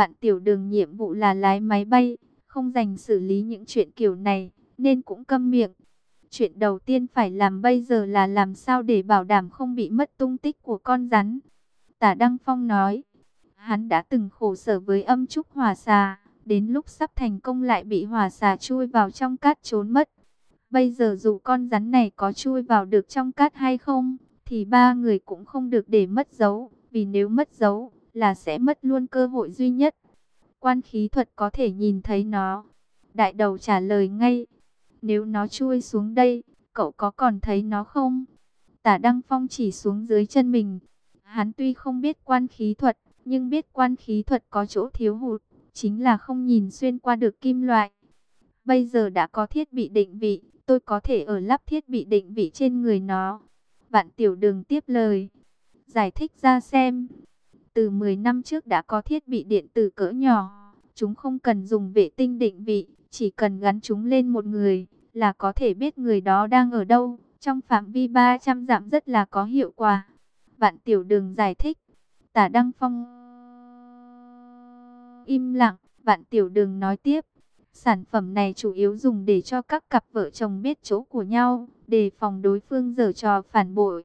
Vạn tiểu đường nhiệm vụ là lái máy bay, không dành xử lý những chuyện kiểu này, nên cũng câm miệng. Chuyện đầu tiên phải làm bây giờ là làm sao để bảo đảm không bị mất tung tích của con rắn. Tả Đăng Phong nói, hắn đã từng khổ sở với âm trúc hỏa xà, đến lúc sắp thành công lại bị hỏa xà chui vào trong cát trốn mất. Bây giờ dù con rắn này có chui vào được trong cát hay không, thì ba người cũng không được để mất dấu, vì nếu mất dấu là sẽ mất luôn cơ hội duy nhất. Quan khí thuật có thể nhìn thấy nó. Đại đầu trả lời ngay, nếu nó chui xuống đây, cậu có còn thấy nó không? Tả Đăng Phong chỉ xuống dưới chân mình. Hắn tuy không biết quan khí thuật, nhưng biết quan khí thuật có chỗ thiếu hụt, chính là không nhìn xuyên qua được kim loại. Bây giờ đã có thiết bị định vị, tôi có thể ở lắp thiết bị định vị trên người nó. Vạn tiểu đường tiếp lời, giải thích ra xem. Từ 10 năm trước đã có thiết bị điện tử cỡ nhỏ, chúng không cần dùng vệ tinh định vị, chỉ cần gắn chúng lên một người là có thể biết người đó đang ở đâu. Trong phạm vi 300 dặm rất là có hiệu quả. Vạn tiểu đường giải thích. Tả Đăng Phong im lặng. Vạn tiểu đường nói tiếp. Sản phẩm này chủ yếu dùng để cho các cặp vợ chồng biết chỗ của nhau, đề phòng đối phương giở trò phản bội.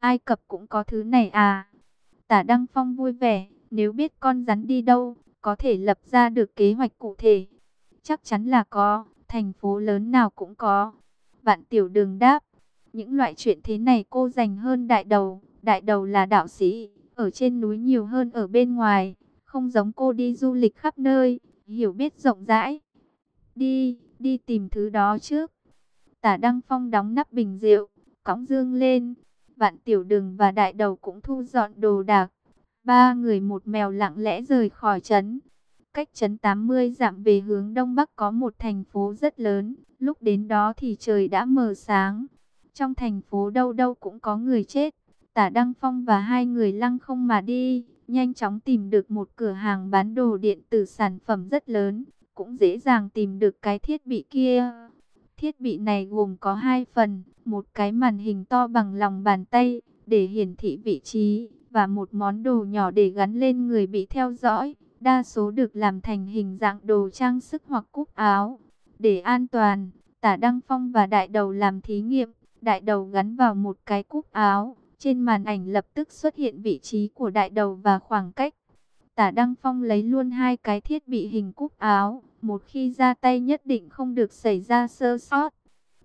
Ai Cập cũng có thứ này à? Tả Đăng Phong vui vẻ, nếu biết con rắn đi đâu, có thể lập ra được kế hoạch cụ thể. Chắc chắn là có, thành phố lớn nào cũng có. Vạn tiểu đường đáp, những loại chuyện thế này cô dành hơn đại đầu. Đại đầu là đạo sĩ, ở trên núi nhiều hơn ở bên ngoài, không giống cô đi du lịch khắp nơi, hiểu biết rộng rãi. Đi, đi tìm thứ đó trước. Tả Đăng Phong đóng nắp bình rượu, cõng dương lên. Vạn tiểu đường và đại đầu cũng thu dọn đồ đạc. Ba người một mèo lặng lẽ rời khỏi trấn. Cách trấn 80 dặm về hướng đông bắc có một thành phố rất lớn. Lúc đến đó thì trời đã mờ sáng. Trong thành phố đâu đâu cũng có người chết. Tả Đăng Phong và hai người lăng không mà đi. Nhanh chóng tìm được một cửa hàng bán đồ điện tử sản phẩm rất lớn. Cũng dễ dàng tìm được cái thiết bị kia. Thiết bị này gồm có hai phần. Một cái màn hình to bằng lòng bàn tay để hiển thị vị trí. Và một món đồ nhỏ để gắn lên người bị theo dõi đa số được làm thành hình dạng đồ trang sức hoặc cúc áo. Để an toàn, tả Đăng Phong và đại đầu làm thí nghiệm, đại đầu gắn vào một cái cúc áo. Trên màn ảnh lập tức xuất hiện vị trí của đại đầu và khoảng cách. Tả Đăng Phong lấy luôn hai cái thiết bị hình cúc áo, một khi ra tay nhất định không được xảy ra sơ sót.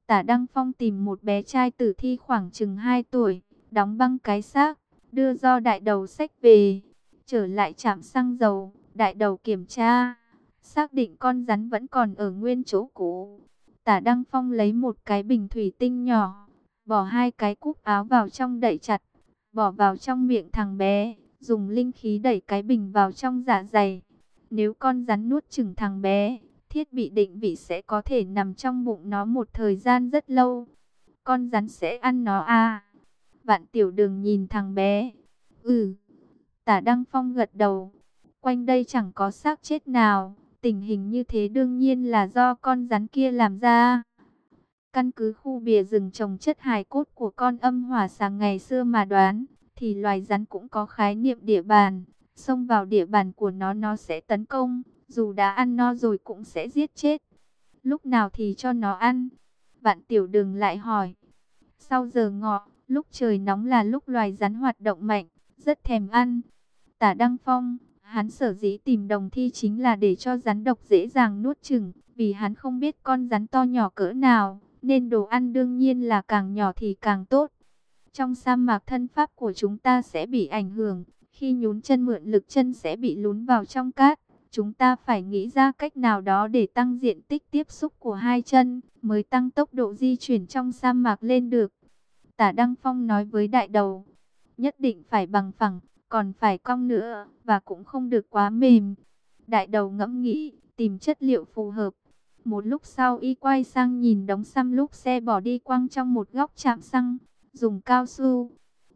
Tả Đăng Phong tìm một bé trai tử thi khoảng chừng 2 tuổi, đóng băng cái xác, đưa do đại đầu sách về, trở lại trạm xăng dầu, Đại đầu kiểm tra, xác định con rắn vẫn còn ở nguyên chỗ cũ. Tả Đăng Phong lấy một cái bình thủy tinh nhỏ, bỏ hai cái cúc áo vào trong đẩy chặt, bỏ vào trong miệng thằng bé, dùng linh khí đẩy cái bình vào trong dạ dày. Nếu con rắn nuốt chừng thằng bé, thiết bị định vị sẽ có thể nằm trong bụng nó một thời gian rất lâu. Con rắn sẽ ăn nó à? Vạn tiểu đường nhìn thằng bé. Ừ. Tả Đăng Phong gật đầu. Quanh đây chẳng có xác chết nào, tình hình như thế đương nhiên là do con rắn kia làm ra. Căn cứ khu bìa rừng trồng chất hài cốt của con âm hỏa sáng ngày xưa mà đoán, thì loài rắn cũng có khái niệm địa bàn. Xông vào địa bàn của nó nó sẽ tấn công, dù đã ăn no rồi cũng sẽ giết chết. Lúc nào thì cho nó ăn? Vạn tiểu đường lại hỏi. Sau giờ ngọ, lúc trời nóng là lúc loài rắn hoạt động mạnh, rất thèm ăn. Tả Đăng Phong, Hắn sở dĩ tìm đồng thi chính là để cho rắn độc dễ dàng nuốt chừng, vì hắn không biết con rắn to nhỏ cỡ nào, nên đồ ăn đương nhiên là càng nhỏ thì càng tốt. Trong sa mạc thân pháp của chúng ta sẽ bị ảnh hưởng, khi nhún chân mượn lực chân sẽ bị lún vào trong cát. Chúng ta phải nghĩ ra cách nào đó để tăng diện tích tiếp xúc của hai chân, mới tăng tốc độ di chuyển trong sa mạc lên được. Tả Đăng Phong nói với đại đầu, nhất định phải bằng phẳng, còn phải cong nữa, và cũng không được quá mềm. Đại đầu ngẫm nghĩ, tìm chất liệu phù hợp. Một lúc sau y quay sang nhìn đống xăm lúc xe bỏ đi quăng trong một góc chạm xăng, dùng cao su.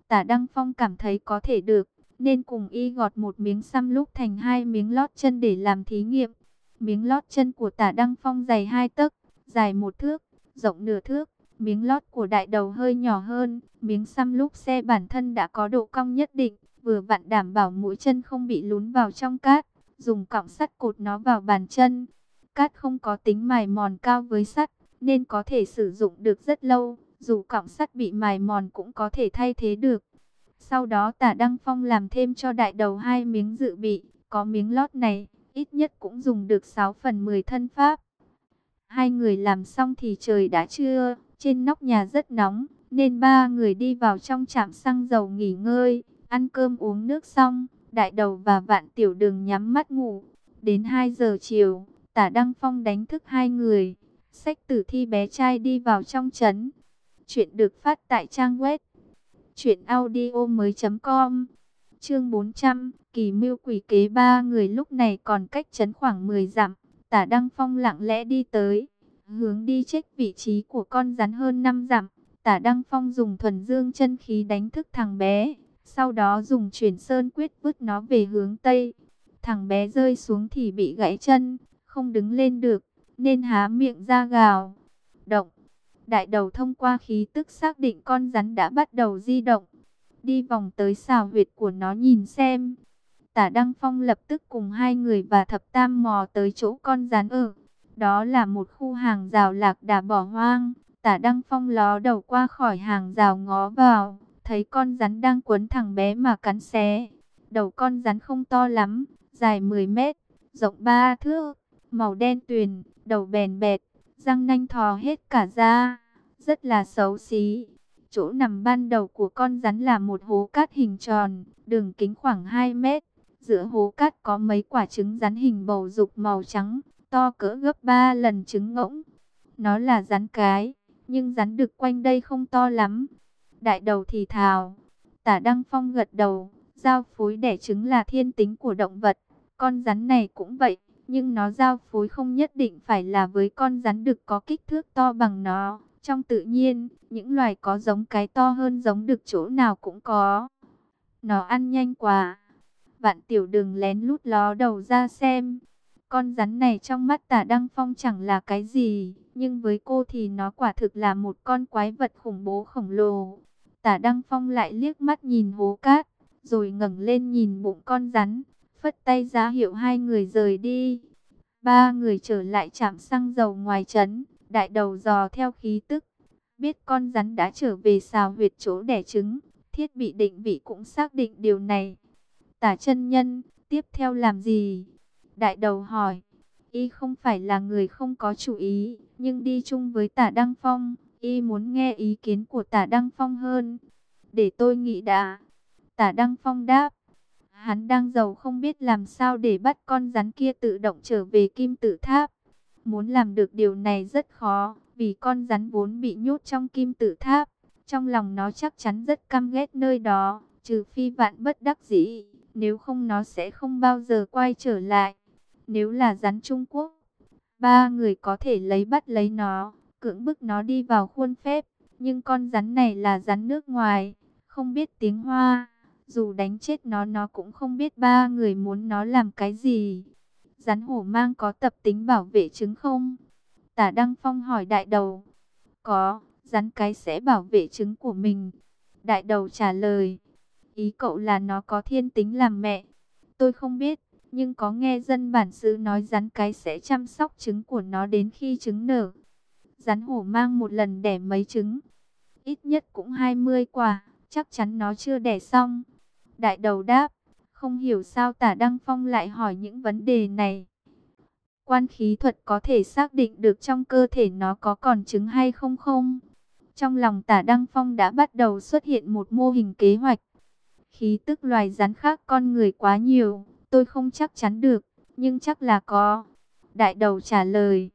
Tả Đăng Phong cảm thấy có thể được, nên cùng y gọt một miếng xăm lúc thành hai miếng lót chân để làm thí nghiệm. Miếng lót chân của tả Đăng Phong dày hai tấc, dài một thước, rộng nửa thước. Miếng lót của đại đầu hơi nhỏ hơn, miếng xăm lúc xe bản thân đã có độ cong nhất định vừa vặn đảm bảo mũi chân không bị lún vào trong cát, dùng cọng sắt cột nó vào bàn chân. Cát không có tính mài mòn cao với sắt, nên có thể sử dụng được rất lâu, dù cọng sắt bị mài mòn cũng có thể thay thế được. Sau đó tả Đăng Phong làm thêm cho đại đầu hai miếng dự bị, có miếng lót này, ít nhất cũng dùng được 6 phần 10 thân pháp. Hai người làm xong thì trời đã trưa, trên nóc nhà rất nóng, nên ba người đi vào trong trạm xăng dầu nghỉ ngơi, ăn cơm uống nước xong, đại đầu và vạn tiểu đường nhắm mắt ngủ. Đến 2 giờ chiều, tả Đăng Phong đánh thức hai người, sách tử thi bé trai đi vào trong trấn. Chuyện được phát tại trang web truyệnaudiomoi.com. Chương 400, Kỳ Mưu Quỷ Kế ba người lúc này còn cách chấn khoảng 10 dặm, Tả Đăng Phong lặng lẽ đi tới, hướng đi trách vị trí của con rắn hơn 5 dặm. Tả Đăng Phong dùng thuần dương chân khí đánh thức thằng bé, sau đó dùng chuyển sơn quyết vứt nó về hướng Tây. Thằng bé rơi xuống thì bị gãy chân, không đứng lên được, nên há miệng ra gào. Động, đại đầu thông qua khí tức xác định con rắn đã bắt đầu di động. Đi vòng tới xào huyệt của nó nhìn xem. Tả Đăng Phong lập tức cùng hai người và thập tam mò tới chỗ con rắn ở. Đó là một khu hàng rào lạc đà bỏ hoang. Tả Đăng Phong ló đầu qua khỏi hàng rào ngó vào. Thấy con rắn đang quấn thằng bé mà cắn xé. Đầu con rắn không to lắm, dài 10 mét, rộng 3 thước, màu đen tuyền, đầu bèn bẹt, răng nanh thò hết cả ra, rất là xấu xí. Chỗ nằm ban đầu của con rắn là một hố cát hình tròn, đường kính khoảng 2 mét. Giữa hố cát có mấy quả trứng rắn hình bầu dục màu trắng, to cỡ gấp 3 lần trứng ngỗng. Nó là rắn cái, nhưng rắn đực quanh đây không to lắm. Đại đầu thì thào, tả Đăng Phong gật đầu, giao phối đẻ trứng là thiên tính của động vật. Con rắn này cũng vậy, nhưng nó giao phối không nhất định phải là với con rắn đực có kích thước to bằng nó. Trong tự nhiên, những loài có giống cái to hơn giống đực chỗ nào cũng có. Nó ăn nhanh quá. Vạn tiểu đừng lén lút ló đầu ra xem. Con rắn này trong mắt tả Đăng Phong chẳng là cái gì, nhưng với cô thì nó quả thực là một con quái vật khủng bố khổng lồ. Tả Đăng Phong lại liếc mắt nhìn hố cát, rồi ngẩng lên nhìn bụng con rắn, phất tay ra hiệu hai người rời đi. Ba người trở lại chạm xăng dầu ngoài trấn, đại đầu dò theo khí tức. Biết con rắn đã trở về xào huyệt chỗ đẻ trứng, thiết bị định vị cũng xác định điều này. Tả chân nhân, tiếp theo làm gì? Đại đầu hỏi, y không phải là người không có chủ ý, nhưng đi chung với tả Đăng Phong, y muốn nghe ý kiến của tả Đăng Phong hơn. Để tôi nghĩ đã. Tả Đăng Phong đáp, hắn đang giàu không biết làm sao để bắt con rắn kia tự động trở về kim tự tháp. Muốn làm được điều này rất khó, vì con rắn vốn bị nhốt trong kim tự tháp. Trong lòng nó chắc chắn rất căm ghét nơi đó, trừ phi vạn bất đắc dĩ, nếu không nó sẽ không bao giờ quay trở lại. Nếu là rắn Trung Quốc, ba người có thể lấy bắt lấy nó, cưỡng bức nó đi vào khuôn phép. Nhưng con rắn này là rắn nước ngoài, không biết tiếng Hoa. Dù đánh chết nó nó cũng không biết ba người muốn nó làm cái gì. Rắn hổ mang có tập tính bảo vệ trứng không? Tả Đăng Phong hỏi đại đầu. Có, rắn cái sẽ bảo vệ trứng của mình. Đại đầu trả lời. Ý cậu là nó có thiên tính làm mẹ. Tôi không biết, nhưng có nghe dân bản xứ nói rắn cái sẽ chăm sóc trứng của nó đến khi trứng nở. Rắn hổ mang một lần đẻ mấy trứng. Ít nhất cũng 20 quả, chắc chắn nó chưa đẻ xong. Đại đầu đáp, không hiểu sao tả Đăng Phong lại hỏi những vấn đề này. Quan khí thuật có thể xác định được trong cơ thể nó có còn trứng hay không không? Trong lòng tả Đăng Phong đã bắt đầu xuất hiện một mô hình kế hoạch. Khí tức loài rắn khác con người quá nhiều, tôi không chắc chắn được, nhưng chắc là có. Đại đầu trả lời.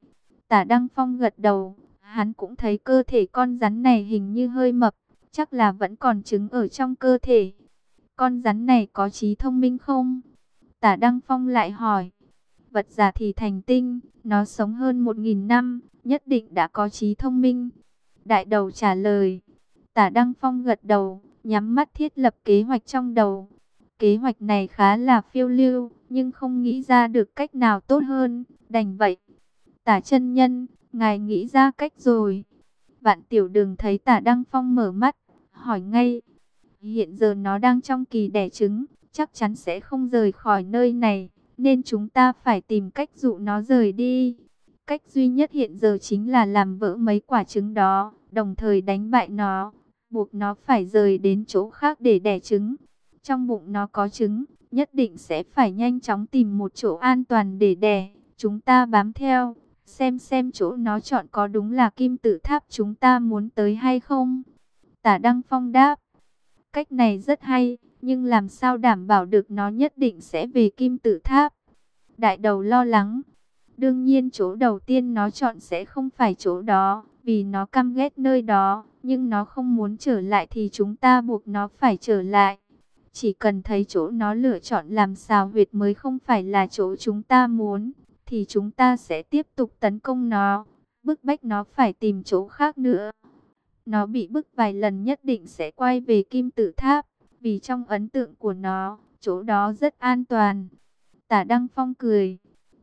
Tả Đăng Phong gật đầu, hắn cũng thấy cơ thể con rắn này hình như hơi mập, chắc là vẫn còn trứng ở trong cơ thể. Con rắn này có trí thông minh không? Tả Đăng Phong lại hỏi. Vật giả thì thành tinh, nó sống hơn một nghìn năm, nhất định đã có trí thông minh. Đại đầu trả lời. Tả Đăng Phong gật đầu, nhắm mắt thiết lập kế hoạch trong đầu. Kế hoạch này khá là phiêu lưu, nhưng không nghĩ ra được cách nào tốt hơn, đành vậy. Tả chân nhân, ngài nghĩ ra cách rồi. Vạn tiểu đường thấy tả Đăng Phong mở mắt, hỏi ngay. Hiện giờ nó đang trong kỳ đẻ trứng, chắc chắn sẽ không rời khỏi nơi này. nên chúng ta phải tìm cách dụ nó rời đi. Cách duy nhất hiện giờ chính là làm vỡ mấy quả trứng đó, đồng thời đánh bại nó, buộc nó phải rời đến chỗ khác để đẻ trứng. Trong bụng nó có trứng, nhất định sẽ phải nhanh chóng tìm một chỗ an toàn để đẻ. Chúng ta bám theo, xem xem chỗ nó chọn có đúng là kim tự tháp chúng ta muốn tới hay không. Tả Đăng Phong đáp, cách này rất hay, nhưng làm sao đảm bảo được nó nhất định sẽ về kim tự tháp. Đại đầu lo lắng, đương nhiên chỗ đầu tiên nó chọn sẽ không phải chỗ đó, vì nó căm ghét nơi đó, nhưng nó không muốn trở lại thì chúng ta buộc nó phải trở lại. Chỉ cần thấy chỗ nó lựa chọn làm xào huyệt mới không phải là chỗ chúng ta muốn, thì chúng ta sẽ tiếp tục tấn công nó, bức bách nó phải tìm chỗ khác nữa. Nó bị bức vài lần nhất định sẽ quay về kim tự tháp, vì trong ấn tượng của nó, chỗ đó rất an toàn. Tả Đăng Phong cười.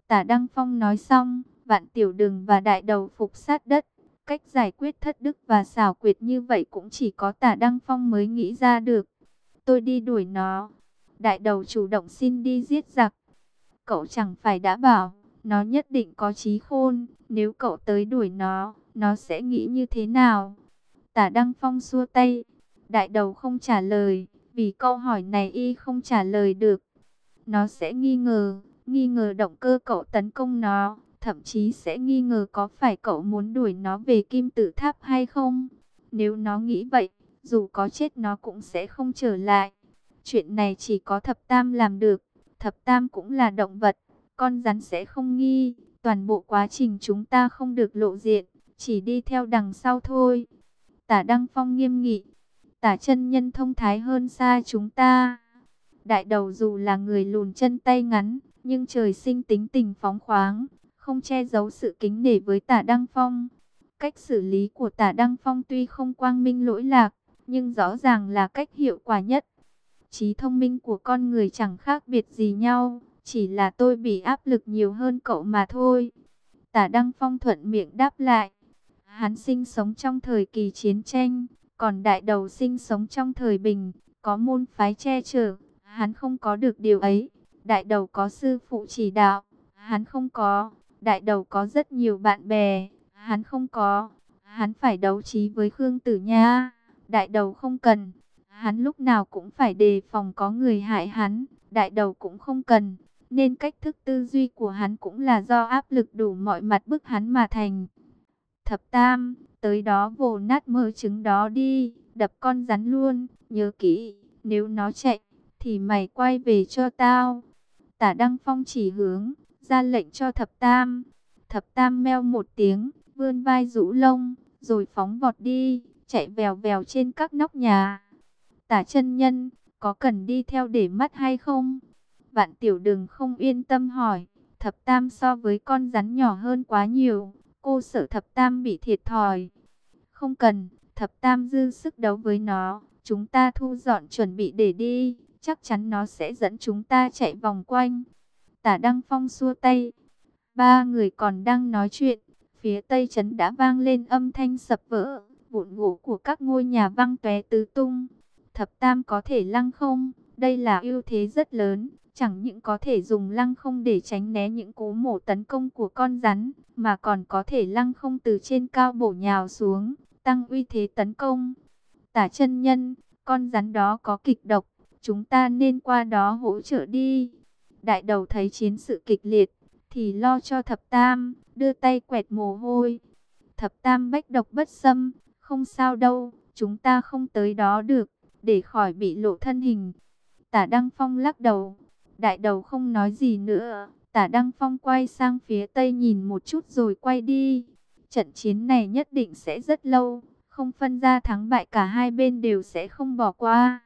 Tả Đăng Phong nói xong, vạn tiểu đường và đại đầu phục sát đất. Cách giải quyết thất đức và xảo quyệt như vậy cũng chỉ có tả Đăng Phong mới nghĩ ra được. Tôi đi đuổi nó. Đại đầu chủ động xin đi giết giặc. Cậu chẳng phải đã bảo, nó nhất định có trí khôn. Nếu cậu tới đuổi nó, nó sẽ nghĩ như thế nào? Tả Đăng Phong xua tay. Đại đầu không trả lời, vì câu hỏi này y không trả lời được. Nó sẽ nghi ngờ, nghi ngờ động cơ cậu tấn công nó, thậm chí sẽ nghi ngờ có phải cậu muốn đuổi nó về kim tự tháp hay không. Nếu nó nghĩ vậy, dù có chết nó cũng sẽ không trở lại. Chuyện này chỉ có thập tam làm được, thập tam cũng là động vật, con rắn sẽ không nghi, toàn bộ quá trình chúng ta không được lộ diện, chỉ đi theo đằng sau thôi. Tả Đăng Phong nghiêm nghị, tả chân nhân thông thái hơn xa chúng ta. Đại đầu dù là người lùn chân tay ngắn, nhưng trời sinh tính tình phóng khoáng, không che giấu sự kính nể với tả Đăng Phong. Cách xử lý của tả Đăng Phong tuy không quang minh lỗi lạc, nhưng rõ ràng là cách hiệu quả nhất. Trí thông minh của con người chẳng khác biệt gì nhau, chỉ là tôi bị áp lực nhiều hơn cậu mà thôi. Tả Đăng Phong thuận miệng đáp lại. Hắn sinh sống trong thời kỳ chiến tranh, còn đại đầu sinh sống trong thời bình, có môn phái che chở, hắn không có được điều ấy. Đại đầu có sư phụ chỉ đạo, hắn không có. Đại đầu có rất nhiều bạn bè, hắn không có. Hắn phải đấu trí với Khương Tử Nha. Đại đầu không cần. Hắn lúc nào cũng phải đề phòng có người hại hắn. Đại đầu cũng không cần. Nên cách thức tư duy của hắn cũng là do áp lực đủ mọi mặt bức hắn mà thành. Thập Tam, tới đó vồ nát mơ trứng đó đi, đập con rắn luôn, nhớ kỹ, nếu nó chạy, thì mày quay về cho tao. Tả Đăng Phong chỉ hướng, ra lệnh cho Thập Tam. Thập Tam meo một tiếng, vươn vai rũ lông, rồi phóng vọt đi, chạy vèo vèo trên các nóc nhà. Tả chân nhân, có cần đi theo để mắt hay không? Vạn tiểu đừng không yên tâm hỏi, Thập Tam so với con rắn nhỏ hơn quá nhiều Cô sợ thập tam bị thiệt thòi. Không cần, thập tam dư sức đấu với nó. Chúng ta thu dọn chuẩn bị để đi. Chắc chắn nó sẽ dẫn chúng ta chạy vòng quanh. Tả Đăng Phong xua tay. Ba người còn đang nói chuyện. Phía tây trấn đã vang lên âm thanh sập vỡ. Vụn gỗ của các ngôi nhà văng tóe tứ tung. Thập tam có thể lăng không? Đây là ưu thế rất lớn chẳng những có thể dùng lăng không để tránh né những cú mổ tấn công của con rắn, mà còn có thể lăng không từ trên cao bổ nhào xuống, tăng uy thế tấn công. Tả chân nhân, con rắn đó có kịch độc, chúng ta nên qua đó hỗ trợ đi. Đại đầu thấy chiến sự kịch liệt, thì lo cho thập tam, đưa tay quẹt mồ hôi. Thập tam bách độc bất xâm, không sao đâu, chúng ta không tới đó được, để khỏi bị lộ thân hình. Tả Đăng Phong lắc đầu, Đại đầu không nói gì nữa, tả Đăng Phong quay sang phía tây nhìn một chút rồi quay đi. Trận chiến này nhất định sẽ rất lâu, không phân ra thắng bại cả hai bên đều sẽ không bỏ qua.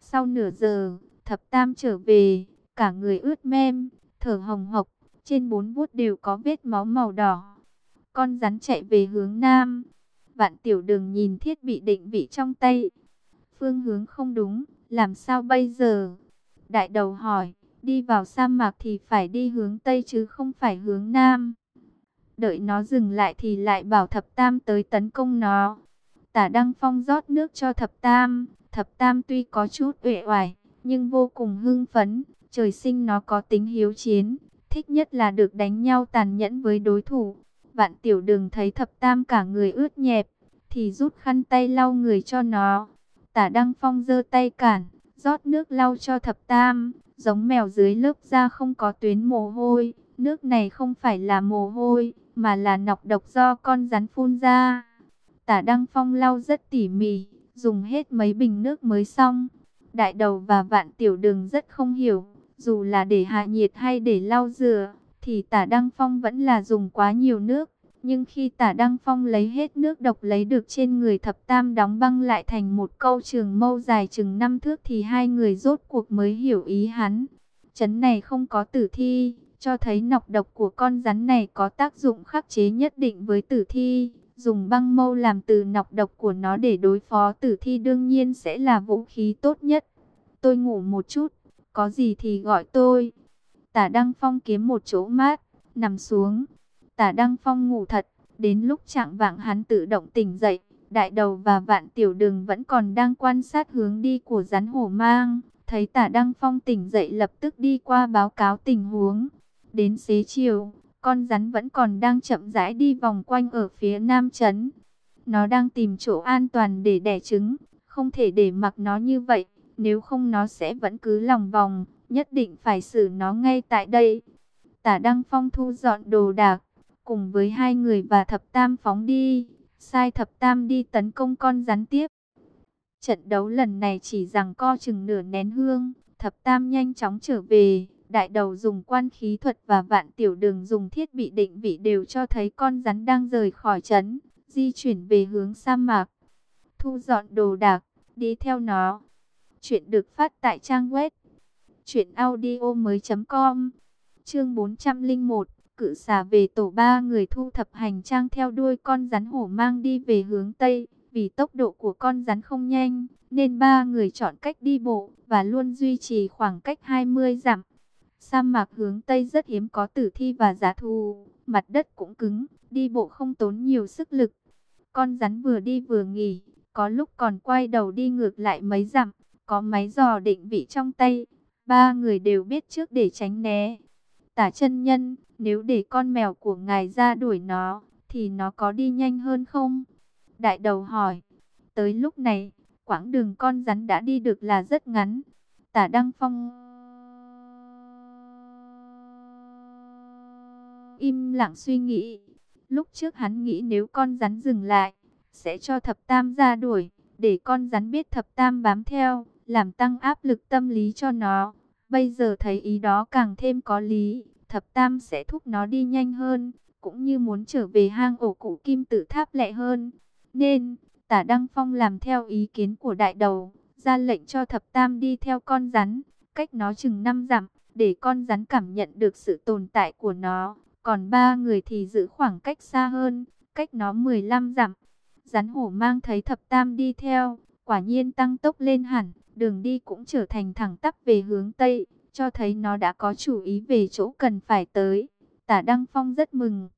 Sau nửa giờ, thập tam trở về, cả người ướt mem, thở hồng hộc, trên bốn vuốt đều có vết máu màu đỏ. Con rắn chạy về hướng nam, vạn tiểu đường nhìn thiết bị định vị trong tay. Phương hướng không đúng, làm sao bây giờ? Đại đầu hỏi, Đi vào sa mạc thì phải đi hướng Tây chứ không phải hướng Nam. Đợi nó dừng lại thì lại bảo thập tam tới tấn công nó. Tả Đăng Phong rót nước cho thập tam. Thập tam tuy có chút uể oải, nhưng vô cùng hưng phấn. Trời sinh nó có tính hiếu chiến, thích nhất là được đánh nhau tàn nhẫn với đối thủ. Vạn tiểu đường thấy thập tam cả người ướt nhẹp, thì rút khăn tay lau người cho nó. Tả Đăng Phong giơ tay cản, rót nước lau cho thập tam, giống mèo dưới lớp da không có tuyến mồ hôi. Nước này không phải là mồ hôi, mà là nọc độc do con rắn phun ra. Tả Đăng Phong lau rất tỉ mỉ, dùng hết mấy bình nước mới xong. Đại đầu và vạn tiểu đường rất không hiểu, dù là để hạ nhiệt hay để lau rửa, thì tả Đăng Phong vẫn là dùng quá nhiều nước. Nhưng khi tả Đăng Phong lấy hết nước độc lấy được trên người thập tam đóng băng lại thành một câu trường mâu dài chừng năm thước thì hai người rốt cuộc mới hiểu ý hắn. Chấn này không có tử thi, cho thấy nọc độc của con rắn này có tác dụng khắc chế nhất định với tử thi. Dùng băng mâu làm từ nọc độc của nó để đối phó tử thi đương nhiên sẽ là vũ khí tốt nhất. Tôi ngủ một chút, có gì thì gọi tôi. Tả Đăng Phong kiếm một chỗ mát, nằm xuống. Tả Đăng Phong ngủ thật, đến lúc trạng vạng hắn tự động tỉnh dậy. Đại đầu và vạn tiểu đường vẫn còn đang quan sát hướng đi của rắn hổ mang. Thấy tả Đăng Phong tỉnh dậy lập tức đi qua báo cáo tình huống. Đến xế chiều, con rắn vẫn còn đang chậm rãi đi vòng quanh ở phía nam trấn Nó đang tìm chỗ an toàn để đẻ trứng, không thể để mặc nó như vậy, nếu không nó sẽ vẫn cứ lòng vòng, nhất định phải xử nó ngay tại đây. Tả Đăng Phong thu dọn đồ đạc, cùng với hai người và thập tam phóng đi, sai thập tam đi tấn công con rắn tiếp. Trận đấu lần này chỉ rằng co chừng nửa nén hương, thập tam nhanh chóng trở về. Đại đầu dùng quan khí thuật và vạn tiểu đường dùng thiết bị định vị đều cho thấy con rắn đang rời khỏi trấn, di chuyển về hướng sa mạc. Thu dọn đồ đạc, đi theo nó. Chuyện được phát tại trang web chuyện audio mới com Chương 401, cự xà về tổ ba người thu thập hành trang theo đuôi con rắn hổ mang đi về hướng tây, vì tốc độ của con rắn không nhanh, nên ba người chọn cách đi bộ và luôn duy trì khoảng cách 20 dặm. Sa mạc hướng Tây rất hiếm có tử thi và giá thù, mặt đất cũng cứng, đi bộ không tốn nhiều sức lực. Con rắn vừa đi vừa nghỉ, có lúc còn quay đầu đi ngược lại mấy dặm, có máy dò định vị trong tay. Ba người đều biết trước để tránh né. Tả chân nhân, nếu để con mèo của ngài ra đuổi nó, thì nó có đi nhanh hơn không? Đại đầu hỏi. Tới lúc này, quãng đường con rắn đã đi được là rất ngắn. Tả Đăng Phong... im lặng suy nghĩ. Lúc trước hắn nghĩ nếu con rắn dừng lại, sẽ cho thập tam ra đuổi, để con rắn biết thập tam bám theo, làm tăng áp lực tâm lý cho nó. Bây giờ thấy ý đó càng thêm có lý, thập tam sẽ thúc nó đi nhanh hơn, cũng như muốn trở về hang ổ cụ kim tự tháp lẹ hơn. Nên, tả Đăng Phong làm theo ý kiến của đại đầu, ra lệnh cho thập tam đi theo con rắn, cách nó chừng năm dặm, để con rắn cảm nhận được sự tồn tại của nó. Còn ba người thì giữ khoảng cách xa hơn, cách nó 15 dặm. Rắn hổ mang thấy thập tam đi theo, quả nhiên tăng tốc lên hẳn, đường đi cũng trở thành thẳng tắp về hướng Tây, cho thấy nó đã có chủ ý về chỗ cần phải tới. Tả Đăng Phong rất mừng.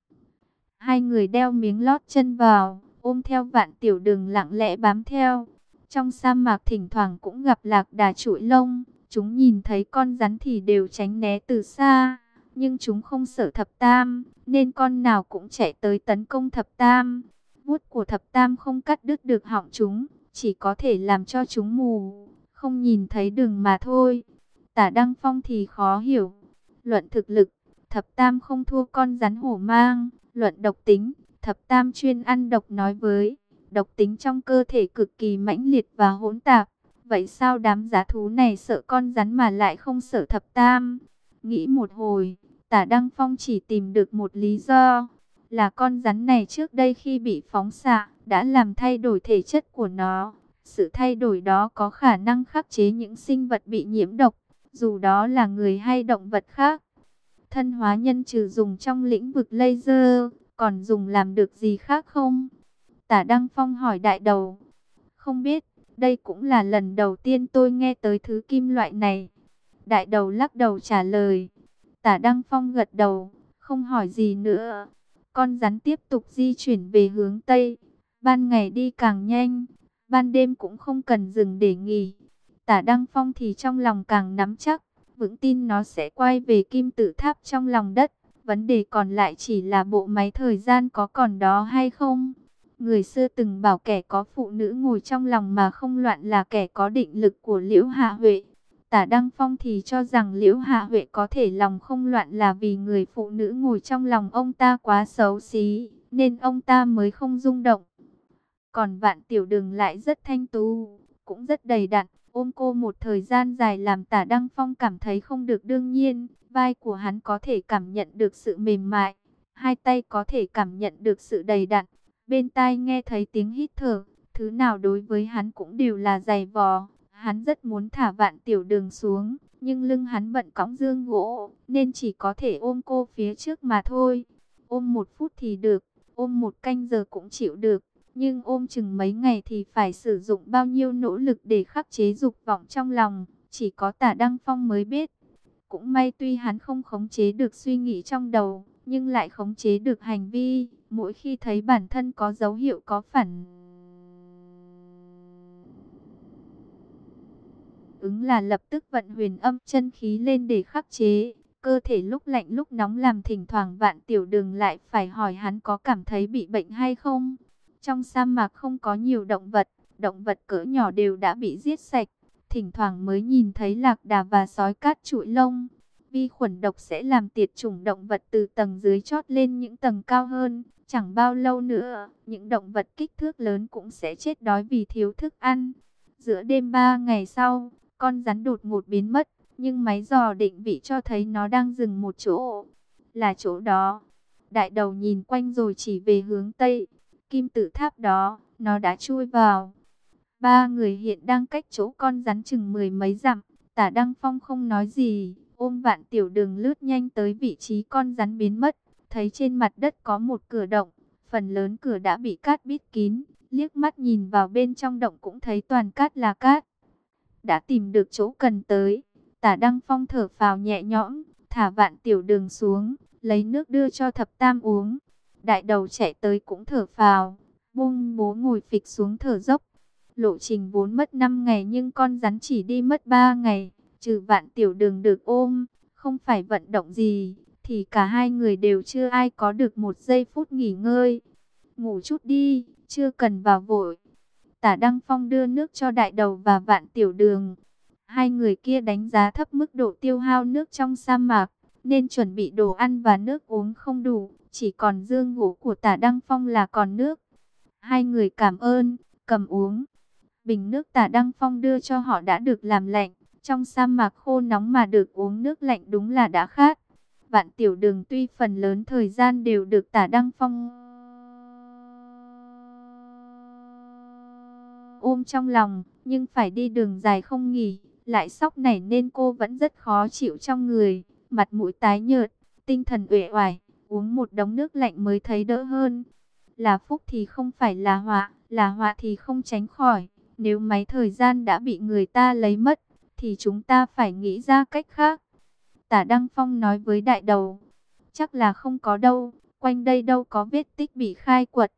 Hai người đeo miếng lót chân vào, ôm theo vạn tiểu đường lặng lẽ bám theo. Trong sa mạc thỉnh thoảng cũng gặp lạc đà trụi lông, chúng nhìn thấy con rắn thì đều tránh né từ xa nhưng chúng không sợ thập tam, nên con nào cũng chạy tới tấn công thập tam. Vuốt của thập tam không cắt đứt được họng chúng, chỉ có thể làm cho chúng mù, không nhìn thấy đường mà thôi. Tả Đăng Phong thì khó hiểu. Luận thực lực, thập tam không thua con rắn hổ mang. Luận độc tính, thập tam chuyên ăn độc nói với. Độc tính trong cơ thể cực kỳ mãnh liệt và hỗn tạp. Vậy sao đám giá thú này sợ con rắn mà lại không sợ thập tam? Nghĩ một hồi, tả Đăng Phong chỉ tìm được một lý do, là con rắn này trước đây khi bị phóng xạ, đã làm thay đổi thể chất của nó. Sự thay đổi đó có khả năng khắc chế những sinh vật bị nhiễm độc, dù đó là người hay động vật khác. Thân hóa nhân trừ dùng trong lĩnh vực laser, còn dùng làm được gì khác không? Tả Đăng Phong hỏi đại đầu. Không biết, đây cũng là lần đầu tiên tôi nghe tới thứ kim loại này. Đại đầu lắc đầu trả lời. Tả Đăng Phong gật đầu, không hỏi gì nữa. Con rắn tiếp tục di chuyển về hướng Tây. Ban ngày đi càng nhanh, ban đêm cũng không cần dừng để nghỉ. Tả Đăng Phong thì trong lòng càng nắm chắc. vững tin nó sẽ quay về kim tự tháp trong lòng đất. Vấn đề còn lại chỉ là bộ máy thời gian có còn đó hay không. Người xưa từng bảo kẻ có phụ nữ ngồi trong lòng mà không loạn là kẻ có định lực của Liễu Hạ Huệ. Tả Đăng Phong thì cho rằng Liễu Hạ Huệ có thể lòng không loạn là vì người phụ nữ ngồi trong lòng ông ta quá xấu xí, nên ông ta mới không rung động. Còn vạn tiểu đường lại rất thanh tú, cũng rất đầy đặn, ôm cô một thời gian dài làm tả Đăng Phong cảm thấy không được đương nhiên, vai của hắn có thể cảm nhận được sự mềm mại, hai tay có thể cảm nhận được sự đầy đặn, bên tai nghe thấy tiếng hít thở, thứ nào đối với hắn cũng đều là dày vò. Hắn rất muốn thả vạn tiểu đường xuống, nhưng lưng hắn bận cõng dương gỗ, nên chỉ có thể ôm cô phía trước mà thôi. Ôm một phút thì được, ôm một canh giờ cũng chịu được, nhưng ôm chừng mấy ngày thì phải sử dụng bao nhiêu nỗ lực để khắc chế dục vọng trong lòng, chỉ có tả Đăng Phong mới biết. Cũng may tuy hắn không khống chế được suy nghĩ trong đầu, nhưng lại khống chế được hành vi, mỗi khi thấy bản thân có dấu hiệu có phản ứng là lập tức vận huyền âm chân khí lên để khắc chế. Cơ thể lúc lạnh lúc nóng làm thỉnh thoảng vạn tiểu đường lại phải hỏi hắn có cảm thấy bị bệnh hay không. Trong sa mạc không có nhiều động vật, động vật cỡ nhỏ đều đã bị giết sạch. Thỉnh thoảng mới nhìn thấy lạc đà và sói cát trụi lông. Vi khuẩn độc sẽ làm tiệt chủng động vật từ tầng dưới chót lên những tầng cao hơn. Chẳng bao lâu nữa, những động vật kích thước lớn cũng sẽ chết đói vì thiếu thức ăn. Giữa đêm ba ngày sau, con rắn đột ngột biến mất, nhưng máy dò định vị cho thấy nó đang dừng một chỗ. Là chỗ đó. Đại đầu nhìn quanh rồi chỉ về hướng Tây. Kim tự tháp đó, nó đã chui vào. Ba người hiện đang cách chỗ con rắn chừng mười mấy dặm. Tả Đăng Phong không nói gì, ôm vạn tiểu đường lướt nhanh tới vị trí con rắn biến mất. Thấy trên mặt đất có một cửa động, phần lớn cửa đã bị cát bít kín. Liếc mắt nhìn vào bên trong động cũng thấy toàn cát là cát đã tìm được chỗ cần tới. Tả Đăng Phong thở phào nhẹ nhõm, thả vạn tiểu đường xuống, lấy nước đưa cho thập tam uống. Đại đầu chạy tới cũng thở phào, buông bố ngồi phịch xuống thở dốc. Lộ trình vốn mất 5 ngày nhưng con rắn chỉ đi mất 3 ngày, trừ vạn tiểu đường được ôm, không phải vận động gì, thì cả hai người đều chưa ai có được một giây phút nghỉ ngơi. Ngủ chút đi, chưa cần vào vội. Tả Đăng Phong đưa nước cho đại đầu và vạn tiểu đường. Hai người kia đánh giá thấp mức độ tiêu hao nước trong sa mạc, nên chuẩn bị đồ ăn và nước uống không đủ. Chỉ còn dương ngủ của tả Đăng Phong là còn nước. Hai người cảm ơn, cầm uống. Bình nước tả Đăng Phong đưa cho họ đã được làm lạnh. Trong sa mạc khô nóng mà được uống nước lạnh đúng là đã khát. Vạn tiểu đường tuy phần lớn thời gian đều được tả Đăng Phong ôm trong lòng, nhưng phải đi đường dài không nghỉ, lại sóc nảy nên cô vẫn rất khó chịu trong người, mặt mũi tái nhợt, tinh thần uể oải, uống một đống nước lạnh mới thấy đỡ hơn. Là phúc thì không phải là họa, là họa thì không tránh khỏi, nếu máy thời gian đã bị người ta lấy mất, thì chúng ta phải nghĩ ra cách khác. Tả Đăng Phong nói với đại đầu, chắc là không có đâu, quanh đây đâu có vết tích bị khai quật.